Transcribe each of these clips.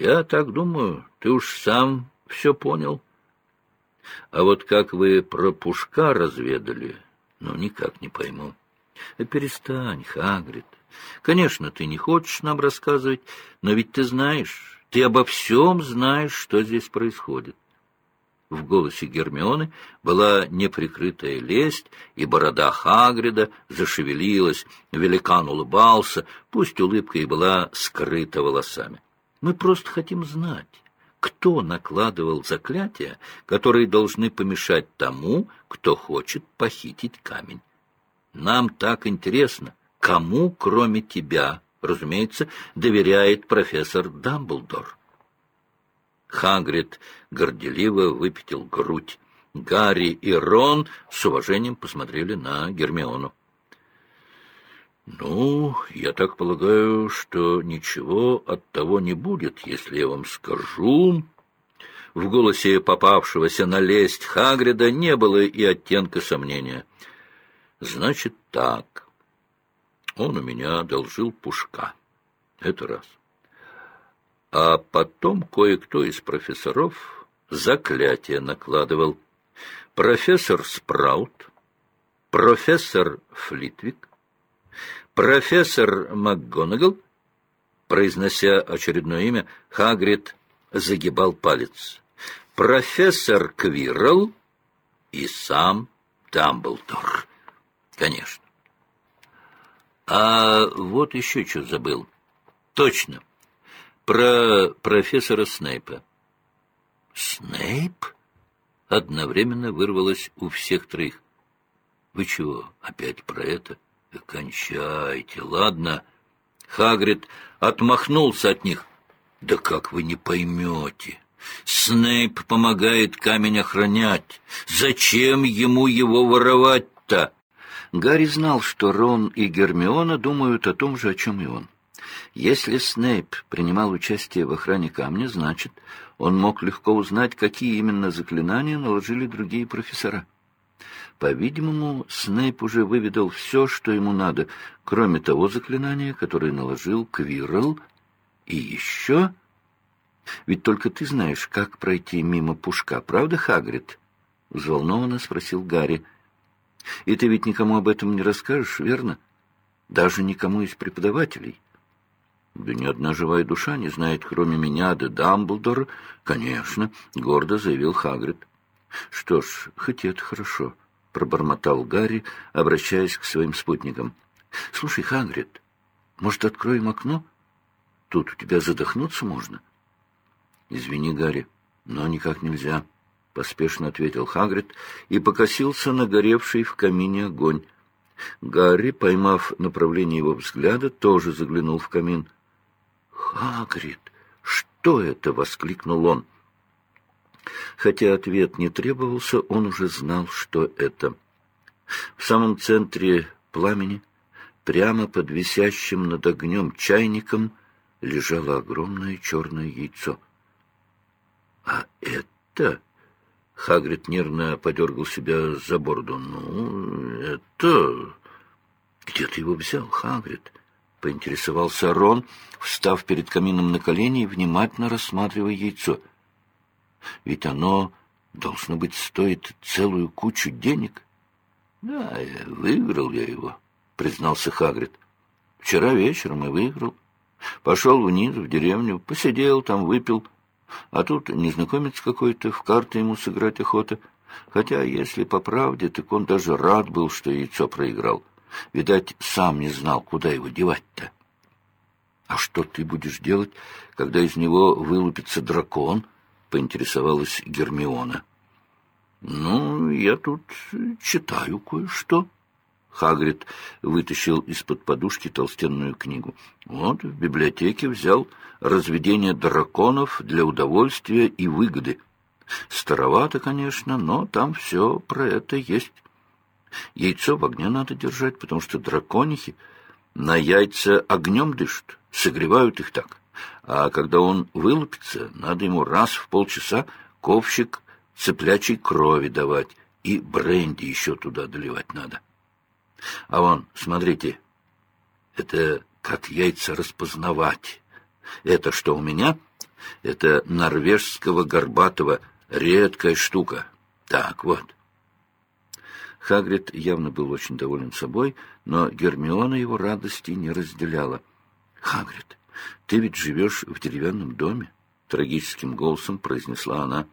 Я так думаю, ты уж сам все понял. А вот как вы про Пушка разведали, ну, никак не пойму. Перестань, Хагрид. Конечно, ты не хочешь нам рассказывать, но ведь ты знаешь, ты обо всем знаешь, что здесь происходит. В голосе Гермионы была неприкрытая лесть, и борода Хагрида зашевелилась, великан улыбался, пусть улыбка и была скрыта волосами. Мы просто хотим знать, кто накладывал заклятия, которые должны помешать тому, кто хочет похитить камень. Нам так интересно, кому, кроме тебя, разумеется, доверяет профессор Дамблдор. Хагрид горделиво выпятил грудь. Гарри и Рон с уважением посмотрели на Гермиону. «Ну, я так полагаю, что ничего от того не будет, если я вам скажу...» В голосе попавшегося на лесть Хагрида не было и оттенка сомнения. «Значит так. Он у меня одолжил пушка. Это раз. А потом кое-кто из профессоров заклятие накладывал. Профессор Спраут, профессор Флитвик, профессор МакГонагал, произнося очередное имя, Хагрид загибал палец. Профессор Квирл и сам Дамблдор. Конечно. А вот еще что забыл. Точно про профессора Снейпа. «Снейп?» — одновременно вырвалось у всех троих. «Вы чего, опять про это? Кончайте, ладно». Хагрид отмахнулся от них. «Да как вы не поймете? Снейп помогает камень охранять. Зачем ему его воровать-то?» Гарри знал, что Рон и Гермиона думают о том же, о чем и он. Если Снейп принимал участие в охране камня, значит, он мог легко узнать, какие именно заклинания наложили другие профессора. По-видимому, Снейп уже выведал все, что ему надо, кроме того заклинания, которое наложил Квирл, и еще... Ведь только ты знаешь, как пройти мимо пушка, правда, Хагрид? — взволнованно спросил Гарри. — И ты ведь никому об этом не расскажешь, верно? Даже никому из преподавателей. — да ни одна живая душа не знает, кроме меня, да Дамблдора. Конечно, — гордо заявил Хагрид. Что ж, хоть это хорошо, — пробормотал Гарри, обращаясь к своим спутникам. Слушай, Хагрид, может, откроем окно? Тут у тебя задохнуться можно. Извини, Гарри, но никак нельзя, — поспешно ответил Хагрид и покосился на горевший в камине огонь. Гарри, поймав направление его взгляда, тоже заглянул в камин — «Хагрид, что это?» — воскликнул он. Хотя ответ не требовался, он уже знал, что это. В самом центре пламени, прямо под висящим над огнем чайником, лежало огромное черное яйцо. «А это...» — Хагрид нервно подергал себя за бороду. «Ну, это...» «Где ты его взял, Хагрид?» — поинтересовался Рон, встав перед камином на колени и внимательно рассматривая яйцо. «Ведь оно, должно быть, стоит целую кучу денег». «Да, выиграл я его», — признался Хагрид. «Вчера вечером и выиграл. Пошел вниз, в деревню, посидел там, выпил. А тут незнакомец какой-то, в карты ему сыграть охота. Хотя, если по правде, так он даже рад был, что яйцо проиграл». Видать, сам не знал, куда его девать-то. — А что ты будешь делать, когда из него вылупится дракон? — поинтересовалась Гермиона. — Ну, я тут читаю кое-что. Хагрид вытащил из-под подушки толстенную книгу. Вот, в библиотеке взял «Разведение драконов для удовольствия и выгоды». Старовато, конечно, но там все про это есть. Яйцо в огне надо держать, потому что драконихи на яйца огнем дышат, согревают их так. А когда он вылупится, надо ему раз в полчаса ковщик цыплячьей крови давать, и бренди еще туда доливать надо. А вон, смотрите, это как яйца распознавать. Это что у меня? Это норвежского горбатого, редкая штука. Так вот. Хагрид явно был очень доволен собой, но Гермиона его радости не разделяла. «Хагрид, ты ведь живешь в деревянном доме?» — трагическим голосом произнесла она.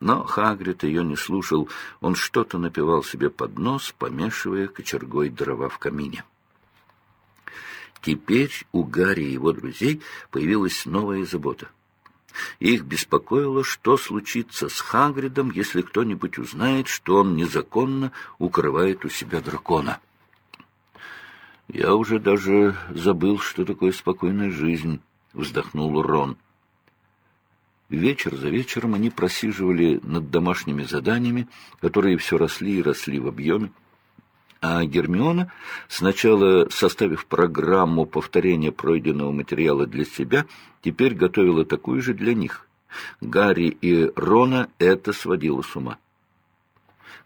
Но Хагрид ее не слушал, он что-то напивал себе под нос, помешивая кочергой дрова в камине. Теперь у Гарри и его друзей появилась новая забота. Их беспокоило, что случится с Хагридом, если кто-нибудь узнает, что он незаконно укрывает у себя дракона. «Я уже даже забыл, что такое спокойная жизнь», — вздохнул Рон. Вечер за вечером они просиживали над домашними заданиями, которые все росли и росли в объеме. А Гермиона, сначала составив программу повторения пройденного материала для себя, теперь готовила такую же для них. Гарри и Рона это сводило с ума.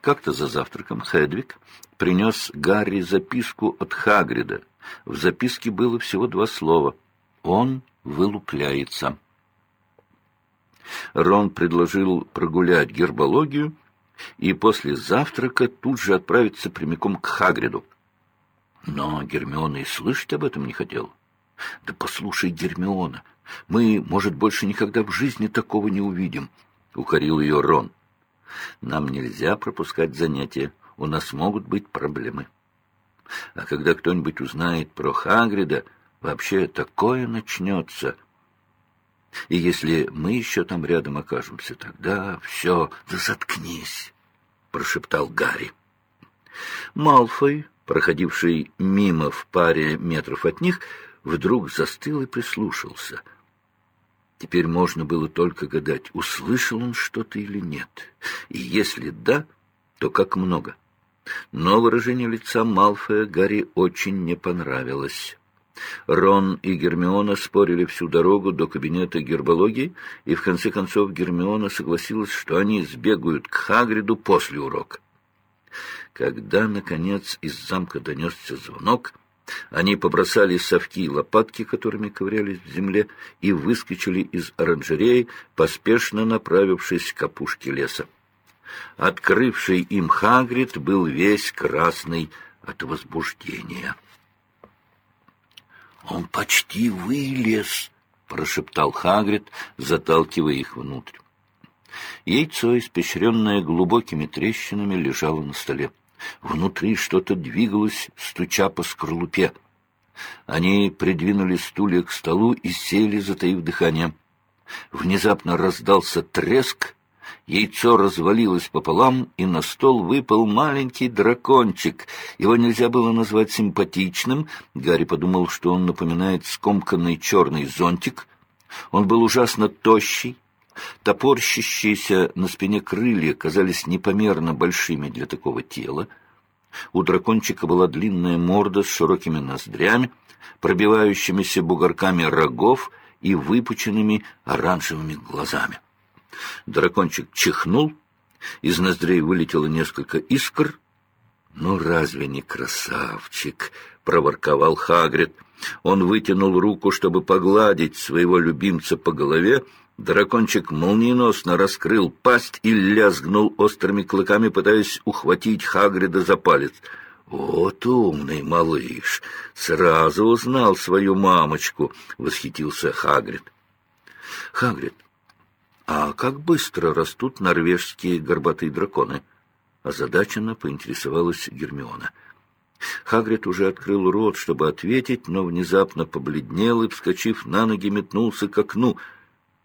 Как-то за завтраком Хедвик принес Гарри записку от Хагрида. В записке было всего два слова. «Он вылупляется». Рон предложил прогулять гербологию и после завтрака тут же отправиться прямиком к Хагриду. Но Гермиона и слышать об этом не хотела. «Да послушай, Гермиона, мы, может, больше никогда в жизни такого не увидим», — укорил ее Рон. «Нам нельзя пропускать занятия, у нас могут быть проблемы. А когда кто-нибудь узнает про Хагрида, вообще такое начнется». И если мы еще там рядом окажемся, тогда все, да заткнись, — прошептал Гарри. Малфой, проходивший мимо в паре метров от них, вдруг застыл и прислушался. Теперь можно было только гадать, услышал он что-то или нет. И если да, то как много. Но выражение лица Малфоя Гарри очень не понравилось. Рон и Гермиона спорили всю дорогу до кабинета гербологии, и в конце концов Гермиона согласилась, что они сбегают к Хагриду после урока. Когда, наконец, из замка донесся звонок, они побросали совки лопатки, которыми ковырялись в земле, и выскочили из оранжереи, поспешно направившись к опушке леса. Открывший им Хагрид был весь красный от возбуждения. «Он почти вылез», — прошептал Хагрид, заталкивая их внутрь. Яйцо, испещренное глубокими трещинами, лежало на столе. Внутри что-то двигалось, стуча по скорлупе. Они придвинули стулья к столу и сели, затаив дыхание. Внезапно раздался треск, Яйцо развалилось пополам, и на стол выпал маленький дракончик. Его нельзя было назвать симпатичным. Гарри подумал, что он напоминает скомканный черный зонтик. Он был ужасно тощий. Топорщащиеся на спине крылья казались непомерно большими для такого тела. У дракончика была длинная морда с широкими ноздрями, пробивающимися бугорками рогов и выпученными оранжевыми глазами. Дракончик чихнул, из ноздрей вылетело несколько искр. «Ну, разве не красавчик?» — проворковал Хагрид. Он вытянул руку, чтобы погладить своего любимца по голове. Дракончик молниеносно раскрыл пасть и лязгнул острыми клыками, пытаясь ухватить Хагрида за палец. «Вот умный малыш! Сразу узнал свою мамочку!» — восхитился Хагрид. «Хагрид, «А как быстро растут норвежские горбатые драконы?» Озадаченно поинтересовалась Гермиона. Хагрид уже открыл рот, чтобы ответить, но внезапно побледнел и, вскочив на ноги, метнулся к окну.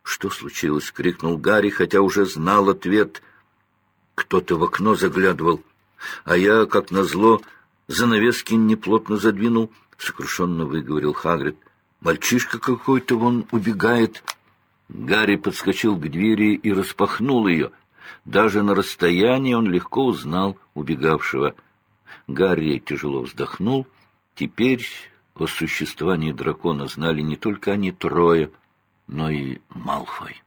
«Что случилось?» — крикнул Гарри, хотя уже знал ответ. Кто-то в окно заглядывал, а я, как назло, занавески неплотно задвинул, — сокрушенно выговорил Хагрид. «Мальчишка какой-то вон убегает». Гарри подскочил к двери и распахнул ее. Даже на расстоянии он легко узнал убегавшего. Гарри тяжело вздохнул. Теперь о существовании дракона знали не только они трое, но и Малфой.